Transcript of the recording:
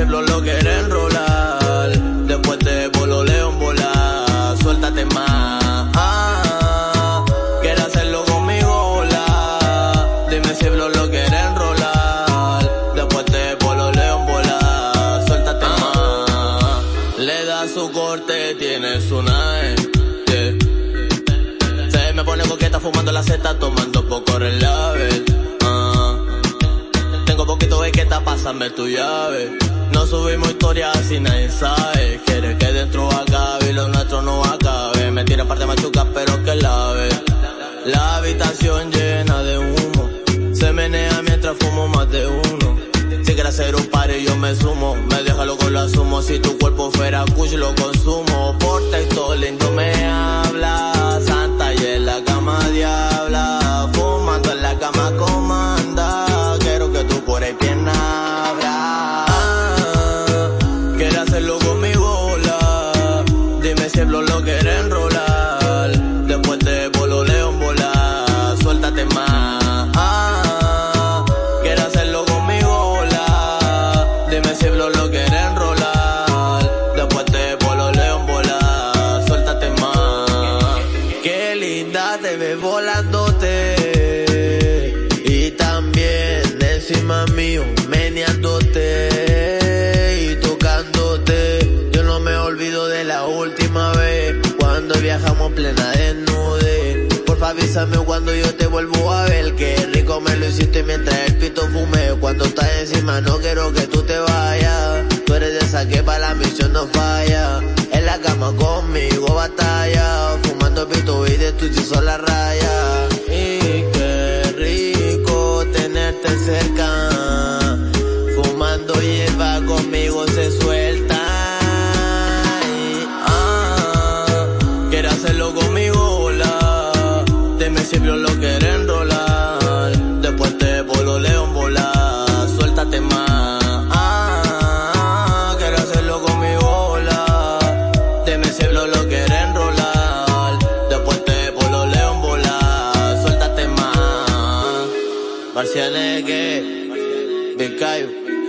si el lo quiere enrolar. Después te bolo león volar. Suéltate más. Ah, quiere hacerlo conmigo volar. Dime si el lo quiere enrolar. Después te bolo león volar. Suéltate más. Le da su corte, tiene su nave. Se me pone coqueta fumando la seta, tomando poco relavel. Pásame tu llave. No subimos historias así nadie sabe. Quiere que dentro acabe y lo nuestro no acabe. Me tira parte machuca, pero que lave. La habitación llena de humo. Se menea mientras fumo más de uno. Si quieres hacer un par y yo me sumo. Me deja loco lo asumo. Si tu cuerpo fuera kush lo consumo. Por texto lindo me avísame cuando yo te vuelvo a ver. Qué rico me lo hiciste mientras el pito fumé. Cuando estás encima no quiero que tú te vayas. Tú eres de esa que para la misión no falla. En la cama conmigo batalla. Fumando pito y de tu hizo la raya. Y qué rico tenerte cerca. Fumando hierba conmigo Marcianegue, Vicayo.